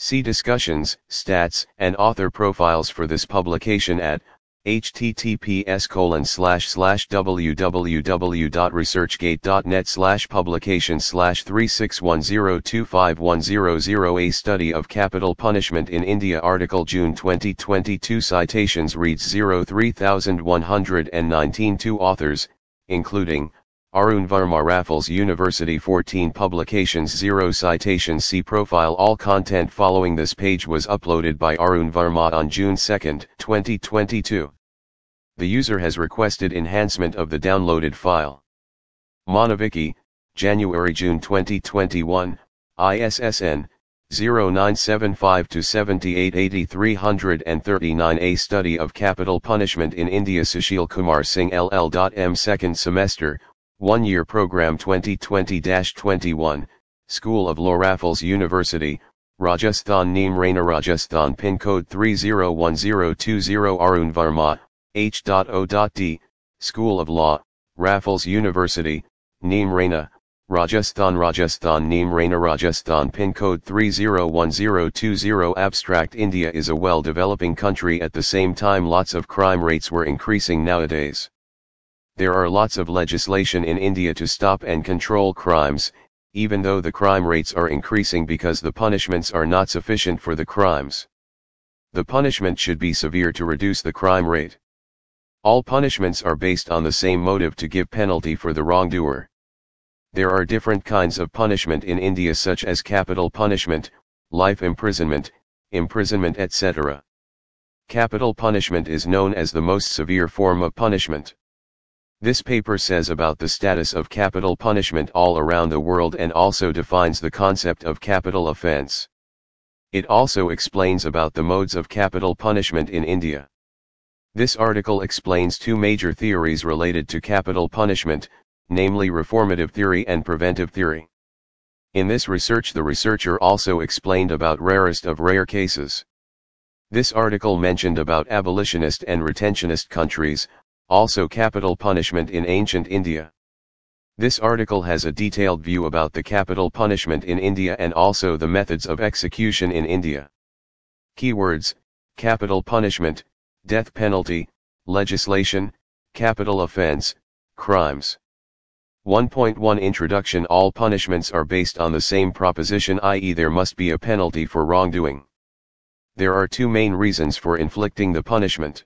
See discussions, stats, and author profiles for this publication at https colon slash slash www.researchgate.net slash publication slash 361025100 A study of capital punishment in India article June 2022 citations reads 03119 Two authors, including, Arun Verma Raffles University 14 Publications 0 Citations See Profile All content following this page was uploaded by Arun Verma on June 2, 2022. The user has requested enhancement of the downloaded file. Manaviki, January-June 2021, ISSN, 0975-788339 A Study of Capital Punishment in India Sushil Kumar Singh LL.M Second Semester, One Year Program 2020-21, School of Law Raffles University, Rajasthan Neemrana Rajasthan Pin Code 301020 Arun Verma, H.O.D., School of Law, Raffles University, Neemrana, Rajasthan Rajasthan Neemrana Rajasthan Pin Code 301020 Abstract India is a well-developing country at the same time lots of crime rates were increasing nowadays. There are lots of legislation in India to stop and control crimes, even though the crime rates are increasing because the punishments are not sufficient for the crimes. The punishment should be severe to reduce the crime rate. All punishments are based on the same motive to give penalty for the wrongdoer. There are different kinds of punishment in India such as capital punishment, life imprisonment, imprisonment etc. Capital punishment is known as the most severe form of punishment. This paper says about the status of capital punishment all around the world and also defines the concept of capital offense. It also explains about the modes of capital punishment in India. This article explains two major theories related to capital punishment, namely reformative theory and preventive theory. In this research the researcher also explained about rarest of rare cases. This article mentioned about abolitionist and retentionist countries, also capital punishment in ancient India. This article has a detailed view about the capital punishment in India and also the methods of execution in India. Keywords, capital punishment, death penalty, legislation, capital offense, crimes. 1.1 Introduction All punishments are based on the same proposition i.e. there must be a penalty for wrongdoing. There are two main reasons for inflicting the punishment.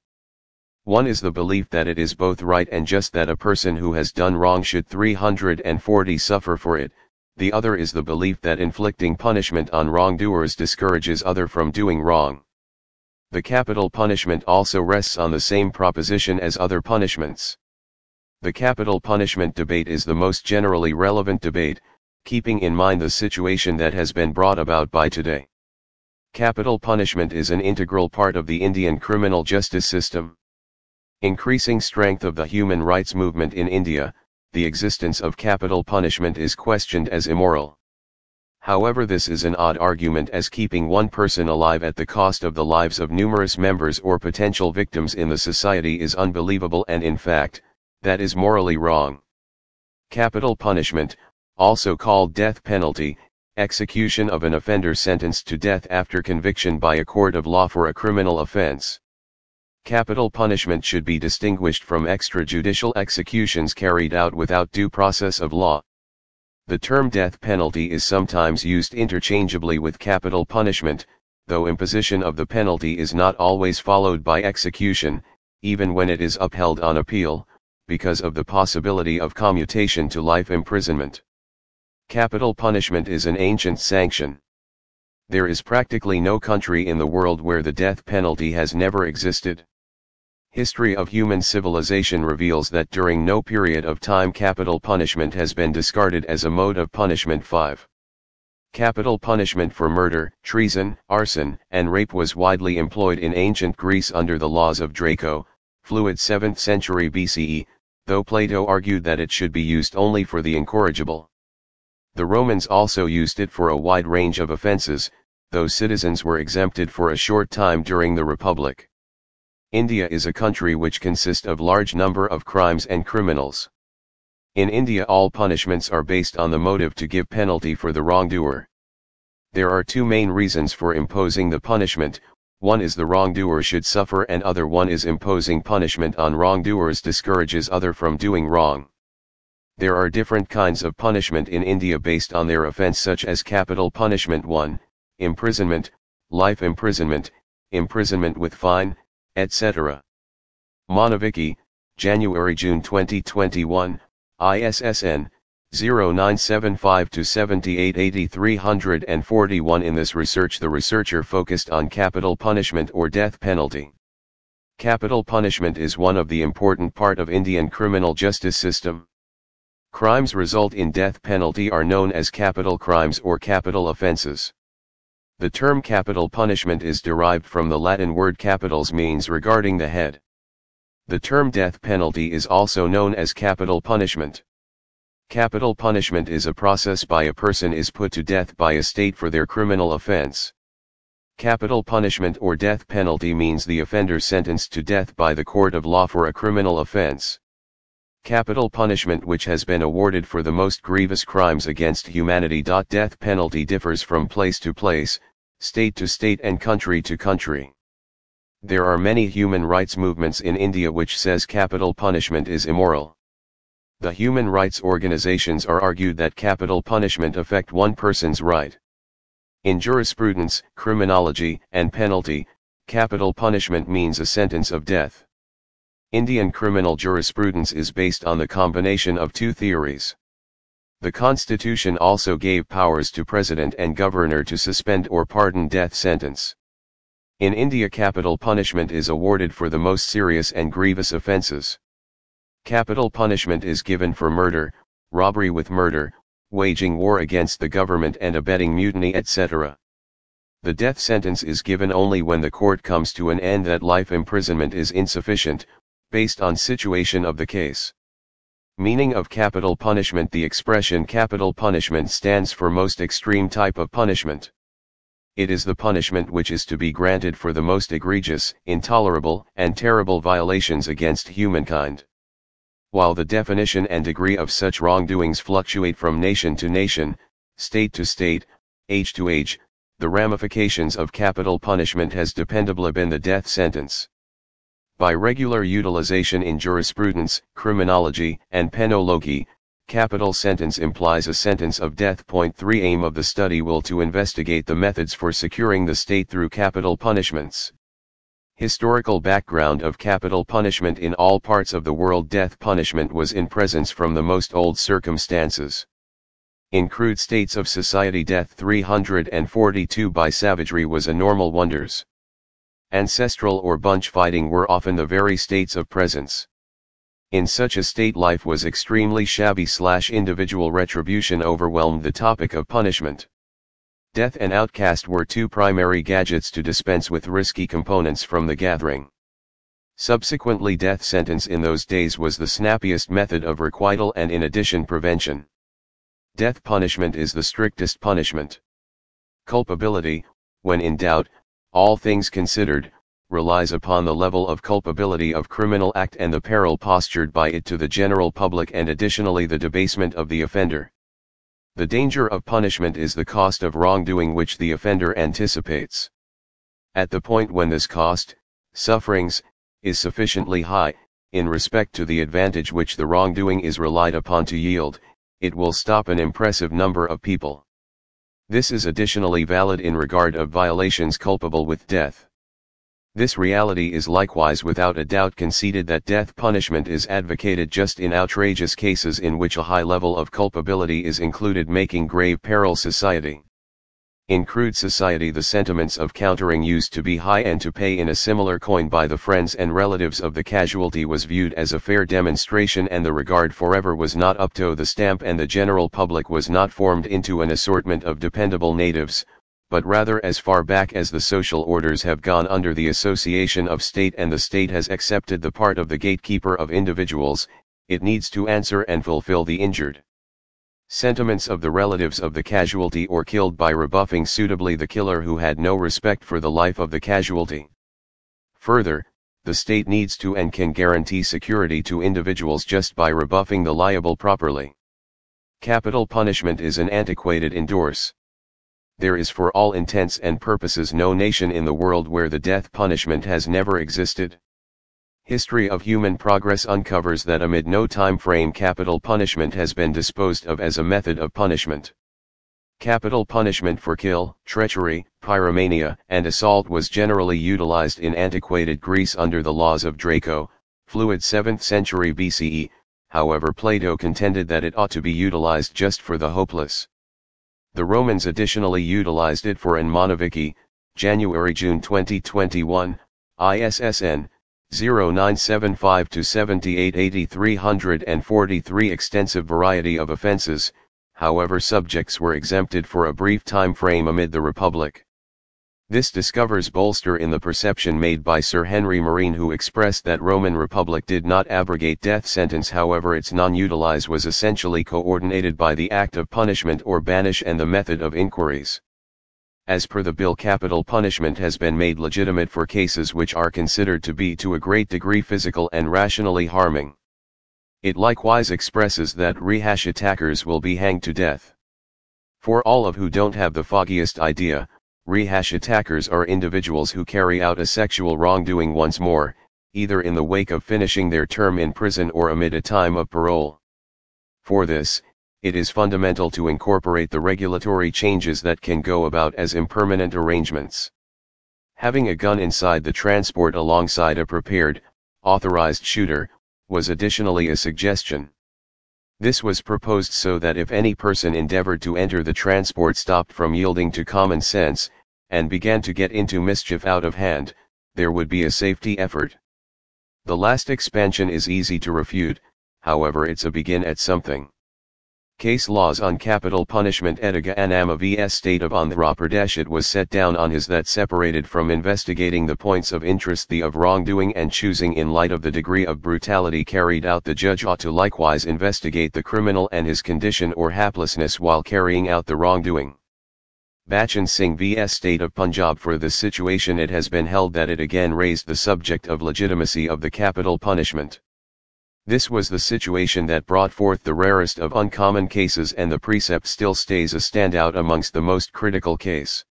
One is the belief that it is both right and just that a person who has done wrong should 340 suffer for it, the other is the belief that inflicting punishment on wrongdoers discourages other from doing wrong. The capital punishment also rests on the same proposition as other punishments. The capital punishment debate is the most generally relevant debate, keeping in mind the situation that has been brought about by today. Capital punishment is an integral part of the Indian criminal justice system. Increasing strength of the human rights movement in India, the existence of capital punishment is questioned as immoral. However this is an odd argument as keeping one person alive at the cost of the lives of numerous members or potential victims in the society is unbelievable and in fact, that is morally wrong. Capital punishment, also called death penalty, execution of an offender sentenced to death after conviction by a court of law for a criminal offense. Capital punishment should be distinguished from extrajudicial executions carried out without due process of law. The term death penalty is sometimes used interchangeably with capital punishment, though imposition of the penalty is not always followed by execution, even when it is upheld on appeal, because of the possibility of commutation to life imprisonment. Capital punishment is an ancient sanction. There is practically no country in the world where the death penalty has never existed. History of human civilization reveals that during no period of time capital punishment has been discarded as a mode of punishment 5. Capital punishment for murder, treason, arson, and rape was widely employed in ancient Greece under the laws of Draco, fluid 7th century BCE, though Plato argued that it should be used only for the incorrigible. The Romans also used it for a wide range of offenses, though citizens were exempted for a short time during the Republic. India is a country which consists of large number of crimes and criminals. In India all punishments are based on the motive to give penalty for the wrongdoer. There are two main reasons for imposing the punishment, one is the wrongdoer should suffer and other one is imposing punishment on wrongdoers discourages other from doing wrong. There are different kinds of punishment in India based on their offense such as capital punishment 1, imprisonment, life imprisonment, imprisonment with fine, etc. Manaviki, January-June 2021, ISSN, 0975 to 788341 In this research the researcher focused on capital punishment or death penalty. Capital punishment is one of the important part of Indian criminal justice system. Crimes result in death penalty are known as capital crimes or capital offences. The term capital punishment is derived from the Latin word capitalis means regarding the head. The term death penalty is also known as capital punishment. Capital punishment is a process by a person is put to death by a state for their criminal offense. Capital punishment or death penalty means the offender sentenced to death by the court of law for a criminal offense. Capital punishment which has been awarded for the most grievous crimes against humanity. Death penalty differs from place to place, state to state and country to country. There are many human rights movements in India which says capital punishment is immoral. The human rights organizations are argued that capital punishment affect one person's right. In jurisprudence, criminology, and penalty, capital punishment means a sentence of death. Indian criminal jurisprudence is based on the combination of two theories. The constitution also gave powers to president and governor to suspend or pardon death sentence. In India capital punishment is awarded for the most serious and grievous offences. Capital punishment is given for murder, robbery with murder, waging war against the government and abetting mutiny etc. The death sentence is given only when the court comes to an end that life imprisonment is insufficient, based on situation of the case. Meaning of capital punishment The expression capital punishment stands for most extreme type of punishment. It is the punishment which is to be granted for the most egregious, intolerable, and terrible violations against humankind. While the definition and degree of such wrongdoings fluctuate from nation to nation, state to state, age to age, the ramifications of capital punishment has dependably been the death sentence. By regular utilization in jurisprudence, criminology, and penology, capital sentence implies a sentence of death. Point 3 Aim of the study will to investigate the methods for securing the state through capital punishments. Historical background of capital punishment in all parts of the world Death punishment was in presence from the most old circumstances. In crude states of society death 342 by savagery was a normal wonders. Ancestral or bunch fighting were often the very states of presence. In such a state life was extremely shabby slash individual retribution overwhelmed the topic of punishment. Death and Outcast were two primary gadgets to dispense with risky components from the gathering. Subsequently death sentence in those days was the snappiest method of requital and in addition prevention. Death punishment is the strictest punishment. Culpability, when in doubt, all things considered, relies upon the level of culpability of criminal act and the peril postured by it to the general public and additionally the debasement of the offender. The danger of punishment is the cost of wrongdoing which the offender anticipates. At the point when this cost, sufferings, is sufficiently high, in respect to the advantage which the wrongdoing is relied upon to yield, it will stop an impressive number of people. This is additionally valid in regard of violations culpable with death. This reality is likewise without a doubt conceded that death punishment is advocated just in outrageous cases in which a high level of culpability is included making grave peril society. In crude society the sentiments of countering used to be high and to pay in a similar coin by the friends and relatives of the casualty was viewed as a fair demonstration and the regard forever was not up to the stamp and the general public was not formed into an assortment of dependable natives, but rather as far back as the social orders have gone under the association of state and the state has accepted the part of the gatekeeper of individuals, it needs to answer and fulfill the injured sentiments of the relatives of the casualty or killed by rebuffing suitably the killer who had no respect for the life of the casualty. Further, the state needs to and can guarantee security to individuals just by rebuffing the liable properly. Capital punishment is an antiquated endorse. there is for all intents and purposes no nation in the world where the death punishment has never existed. History of human progress uncovers that amid no time frame capital punishment has been disposed of as a method of punishment. Capital punishment for kill, treachery, pyromania, and assault was generally utilized in antiquated Greece under the laws of Draco, fluid 7th century BCE, however Plato contended that it ought to be utilized just for the hopeless. The Romans additionally utilized it for an January-June 2021, ISSN 0975 to 7880 343 extensive variety of offenses, however subjects were exempted for a brief time frame amid the Republic. This discovers bolster in the perception made by Sir Henry Maine who expressed that Roman Republic did not abrogate death sentence however its non-utilize was essentially coordinated by the act of punishment or banish and the method of inquiries. As per the bill capital punishment has been made legitimate for cases which are considered to be to a great degree physical and rationally harming. It likewise expresses that rehash attackers will be hanged to death. For all of who don't have the foggiest idea, Rehash attackers are individuals who carry out a sexual wrongdoing once more, either in the wake of finishing their term in prison or amid a time of parole. For this, it is fundamental to incorporate the regulatory changes that can go about as impermanent arrangements. Having a gun inside the transport alongside a prepared, authorized shooter, was additionally a suggestion. This was proposed so that if any person endeavored to enter the transport stopped from yielding to common sense, and began to get into mischief out of hand, there would be a safety effort. The last expansion is easy to refute, however it's a begin at something. Case laws on capital punishment Ediga Anamma vs State of Andhra Pradesh it was set down on his that separated from investigating the points of interest the of wrongdoing and choosing in light of the degree of brutality carried out the judge ought to likewise investigate the criminal and his condition or haplessness while carrying out the wrongdoing. Bachan Singh vs State of Punjab for this situation it has been held that it again raised the subject of legitimacy of the capital punishment. This was the situation that brought forth the rarest of uncommon cases and the precept still stays a standout amongst the most critical case.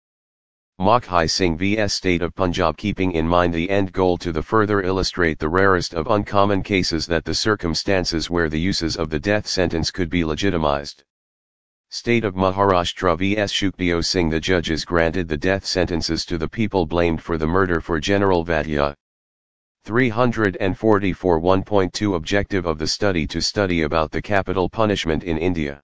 Machhi Singh vs State of Punjab keeping in mind the end goal to the further illustrate the rarest of uncommon cases that the circumstances where the uses of the death sentence could be legitimized. State of Maharashtra vs Sukhdev Singh the judges granted the death sentences to the people blamed for the murder for General Vaidya. 344 1.2 Objective of the study to study about the capital punishment in India.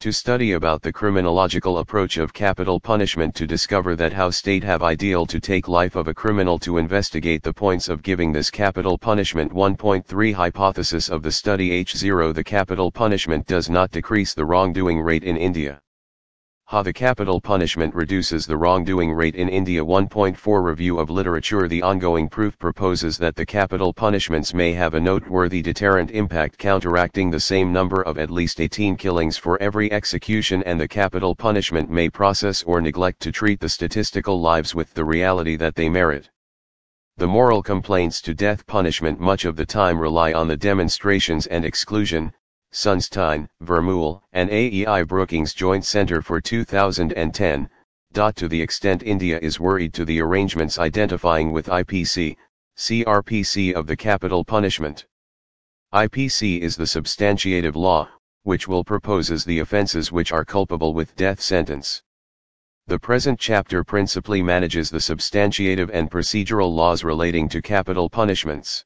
To study about the criminological approach of capital punishment to discover that how state have ideal to take life of a criminal to investigate the points of giving this capital punishment 1.3 Hypothesis of the study H0 The capital punishment does not decrease the wrongdoing rate in India. How the capital punishment reduces the wrongdoing rate in India 1.4 Review of literature The ongoing proof proposes that the capital punishments may have a noteworthy deterrent impact counteracting the same number of at least 18 killings for every execution and the capital punishment may process or neglect to treat the statistical lives with the reality that they merit. The moral complaints to death punishment much of the time rely on the demonstrations and exclusion, Sunstein, Vermeule, and AEI Brookings Joint Center for 2010. To the extent India is worried to the arrangements identifying with IPC, CRPC of the capital punishment. IPC is the substantiative law, which will proposes the offences which are culpable with death sentence. The present chapter principally manages the substantiative and procedural laws relating to capital punishments.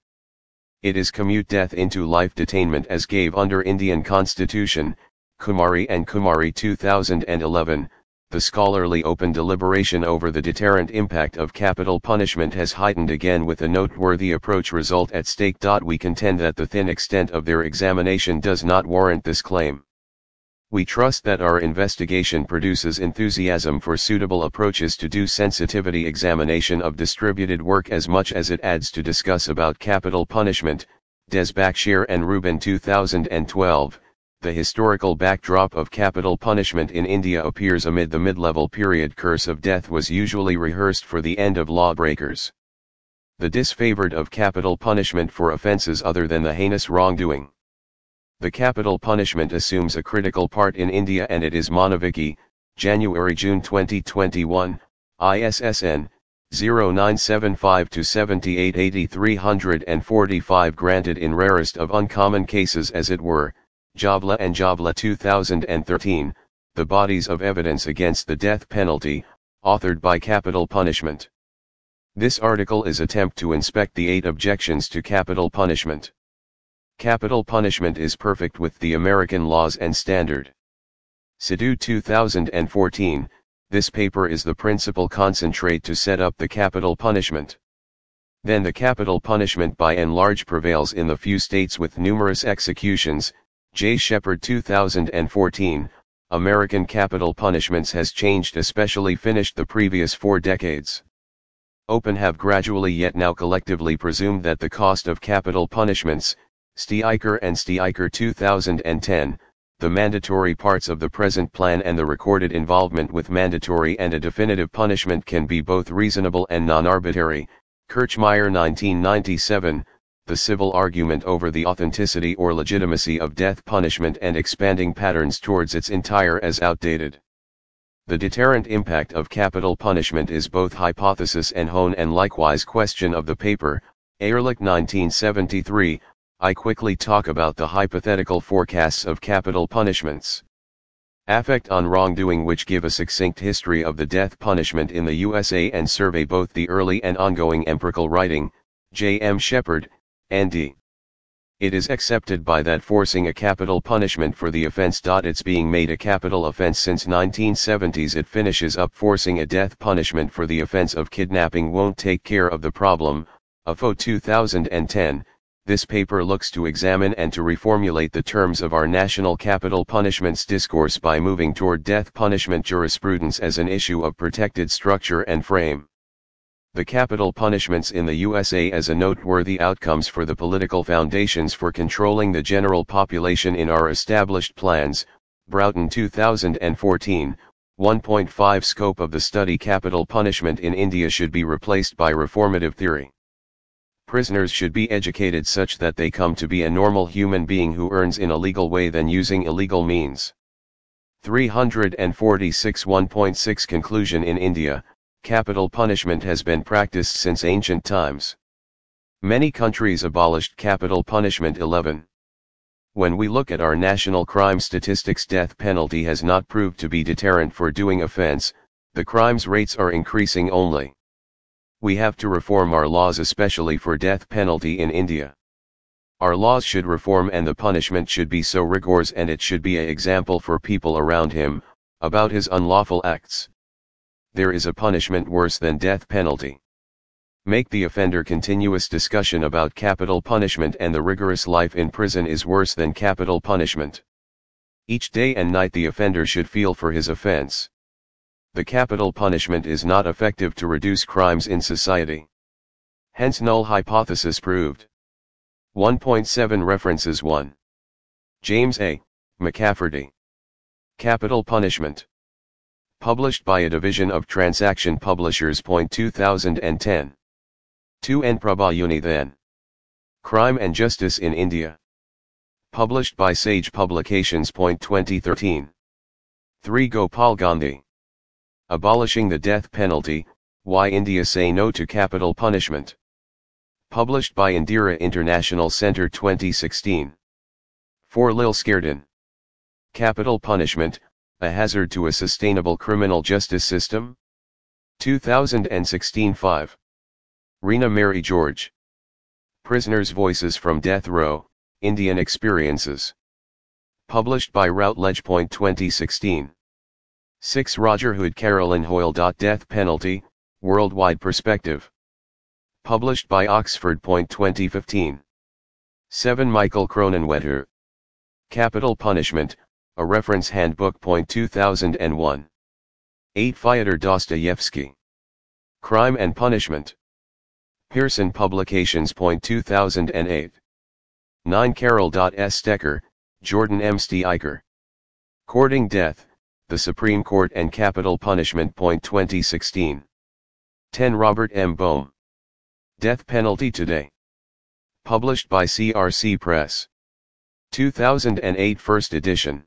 It is commute death into life detainment as gave under Indian Constitution, Kumari and Kumari 2011. The scholarly open deliberation over the deterrent impact of capital punishment has heightened again with a noteworthy approach result at stake. We contend that the thin extent of their examination does not warrant this claim. We trust that our investigation produces enthusiasm for suitable approaches to do sensitivity examination of distributed work as much as it adds to discuss about capital punishment, Dezhbakhsh and Rubin 2012. The historical backdrop of capital punishment in India appears amid the mid-level period curse of death was usually rehearsed for the end of lawbreakers. The disfavored of capital punishment for offences other than the heinous wrongdoing. The capital punishment assumes a critical part in India and it is Manaviki, January June 2021, ISSN 0975 to 7880 345 granted in rarest of uncommon cases as it were, Jabla and Jabla 2013, The Bodies of Evidence Against the Death Penalty, authored by Capital Punishment. This article is attempt to inspect the eight objections to capital punishment. Capital punishment is perfect with the American laws and standard. Sidhu 2014, this paper is the principal concentrate to set up the capital punishment. Then the capital punishment by and large prevails in the few states with numerous executions, J. Shepherd 2014, American capital punishments has changed especially finished the previous four decades. Open have gradually yet now collectively presumed that the cost of capital punishments, Steiker and Steiker 2010, the mandatory parts of the present plan and the recorded involvement with mandatory and a definitive punishment can be both reasonable and non-arbitrary, Kirchmeier 1997, the civil argument over the authenticity or legitimacy of death punishment and expanding patterns towards its entire as outdated. The deterrent impact of capital punishment is both hypothesis and hone and likewise question of the paper, Ehrlich 1973, I quickly talk about the hypothetical forecasts of capital punishments. Affect on wrongdoing which give a succinct history of the death punishment in the USA and survey both the early and ongoing empirical writing, J. M. Shepherd, N.D. It is accepted by that forcing a capital punishment for the offense. It's being made a capital offense since 1970s. It finishes up forcing a death punishment for the offense of kidnapping won't take care of the problem. AFO 2010. This paper looks to examine and to reformulate the terms of our national capital punishments discourse by moving toward death punishment jurisprudence as an issue of protected structure and frame the capital punishments in the USA as a noteworthy outcomes for the political foundations for controlling the general population in our established plans, Broughton 2014, 1.5 Scope of the study Capital punishment in India should be replaced by reformative theory. Prisoners should be educated such that they come to be a normal human being who earns in a legal way than using illegal means. 346 1.6 Conclusion in India, capital punishment has been practiced since ancient times. Many countries abolished capital punishment 11. When we look at our national crime statistics death penalty has not proved to be deterrent for doing offense, the crimes rates are increasing only. We have to reform our laws especially for death penalty in India. Our laws should reform and the punishment should be so rigorous and it should be a example for people around him, about his unlawful acts there is a punishment worse than death penalty. Make the offender continuous discussion about capital punishment and the rigorous life in prison is worse than capital punishment. Each day and night the offender should feel for his offense. The capital punishment is not effective to reduce crimes in society. Hence null hypothesis proved. 1.7 References 1. James A. McCafferty. Capital Punishment. Published by a division of Transaction Publishers. 2010. 2 N. Prabha Unnithan. Crime and Justice in India. Published by Sage Publications. 2013. 3 Gopal Gandhi. Abolishing the Death Penalty, Why India Say No to Capital Punishment. Published by India International Center 2016. 4 Lil Scaredon. Capital Punishment, a Hazard to a Sustainable Criminal Justice System? 2016 5. Reena Mary George. Prisoners' Voices from Death Row, Indian Experiences. Published by Routledge. 2016. 6 Roger Hood Carolyn Hoyle. Death Penalty, Worldwide Perspective. Published by Oxford. 2015. 7 Michael Kronenwetter. Capital Punishment, a Reference Handbook. 2001. 8 Fyodor Dostoevsky. Crime and Punishment. Pearson Publications. 2008. 9 Carol. S. Steiker, Jordan M. Steiker. Courting Death, the Supreme Court and Capital Punishment. 2016. 10 Robert M. Bohm. Death Penalty Today. Published by CRC Press. 2008 First edition.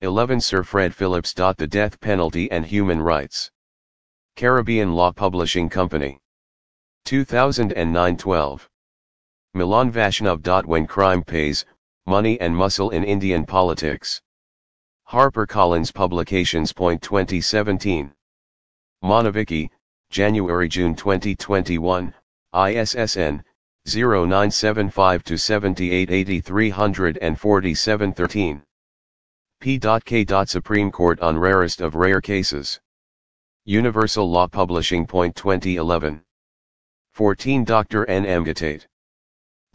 11 Sir Fred Phillips. The Death Penalty and Human Rights. Caribbean Law Publishing Company. 2009 12. Milan Vaishnav. When Crime Pays, Money and Muscle in Indian Politics. HarperCollins Publications. Point 2017. Manaviki, January June 2021, ISSN 0975 7880 347 13. P.K. Supreme Court on Rarest of Rare Cases. Universal Law Publishing. Point 2011. 14 Dr. N. M. Gottate.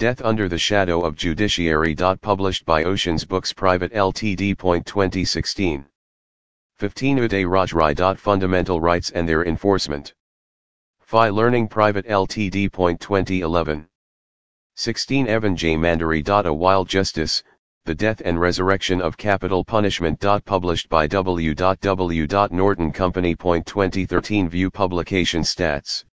Death Under the Shadow of Judiciary. Published by Oceans Books Private Ltd. Point 2016. 15 Uday Rajrai. Fundamental Rights and Their Enforcement. Phi Learning Private Ltd. Point 2011. 16 Evan J. Mandery. A Wild Justice, The Death and Resurrection of Capital Punishment. Published by W. W. Norton Company. Point 2013 View Publication Stats